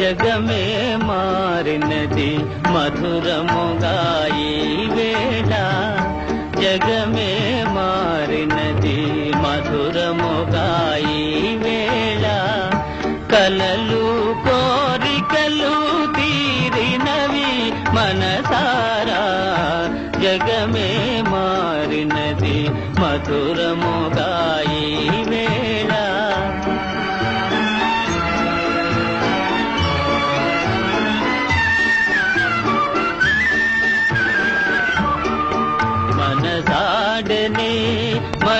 జగమే మారినది మధురముగా మధురముగాయి వేళ జగమే మారినది. మధురముగాయి వేళ కలలు కోరికలు తీరినవి మనసారా. జగమే మారినది. మధురముగాయి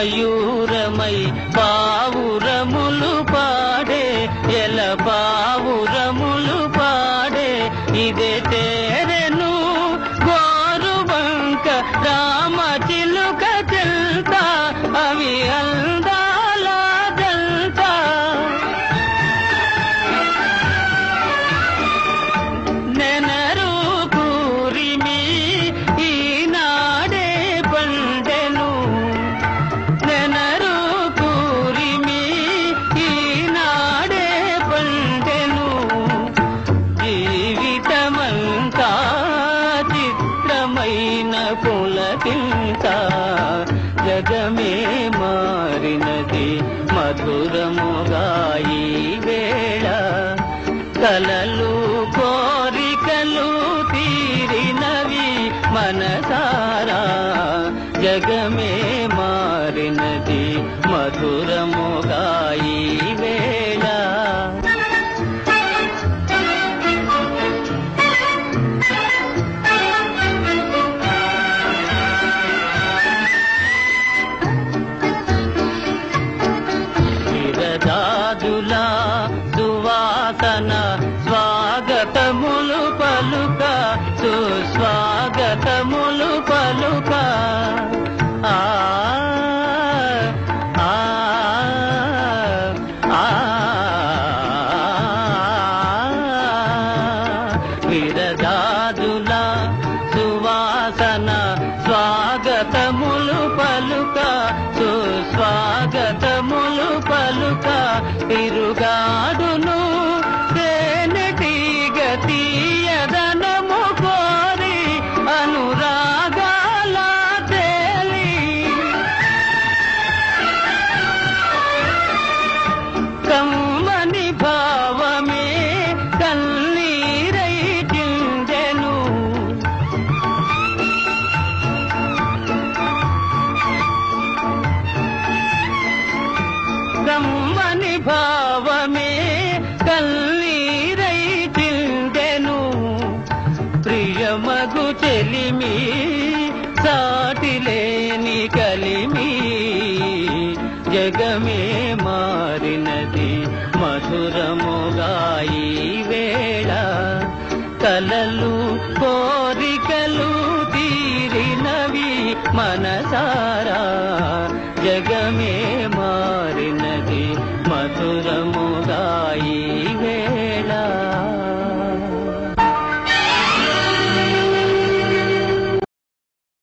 மயூரமை చిత్రమైన పులకింత జగమే మారినది మధురముగాయి వేళ. కలలు కోరికలు తీరినవి మనసారా జగమే మారినది మధురము విరదాదుల సువాసన స్వాగతములు పలుక సుస్వాగతములు పలుక. ఆ ఆ ఆ సువాసన दुर्गा కలిమి సాటిలేని కలిమి. జగమే మారినది మధురముగాయి వేళ. కలలు కోరికలు తీరినవి మనసారా. జగమే మారినది మధురముగాయి వేళ.